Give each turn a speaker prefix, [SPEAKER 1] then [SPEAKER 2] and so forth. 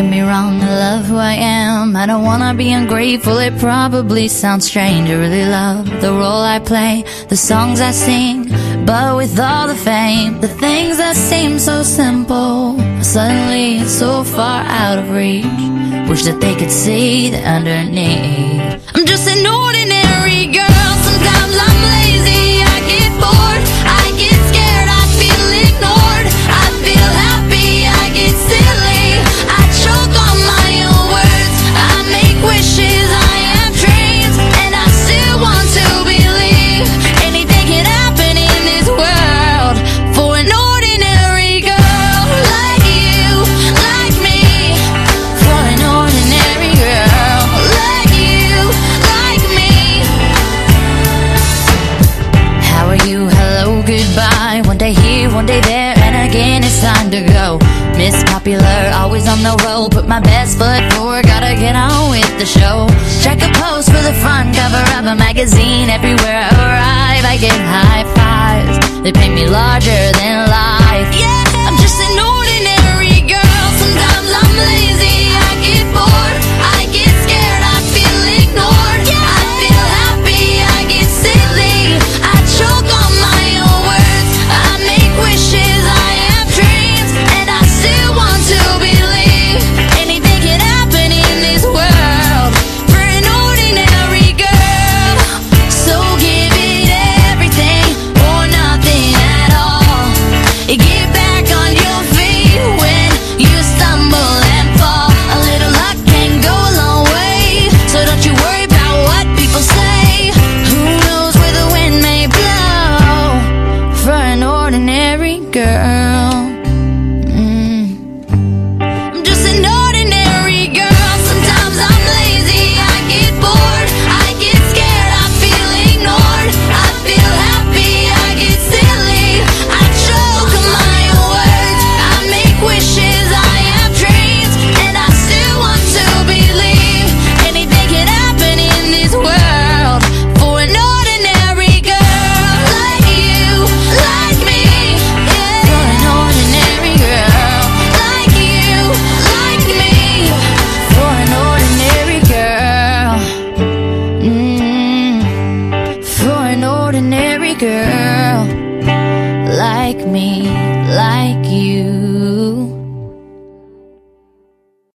[SPEAKER 1] get me wrong, I love who I am. I don't wanna be ungrateful, it probably sounds strange. I really love the role I play, the songs I sing. But with all the fame, the things that seem so simple, suddenly it's so far out of reach. Wish that they could see the underneath. I'm just an ordinary girl, sometimes I'm late. One day there, and again it's time to go. Miss Popular, always on the road. Put my best foot forward, gotta get on with the show. Check a post for the front cover of a magazine. Everywhere I arrive, I get high fives. They paint me larger than life. Yeah, girl. like me, like you.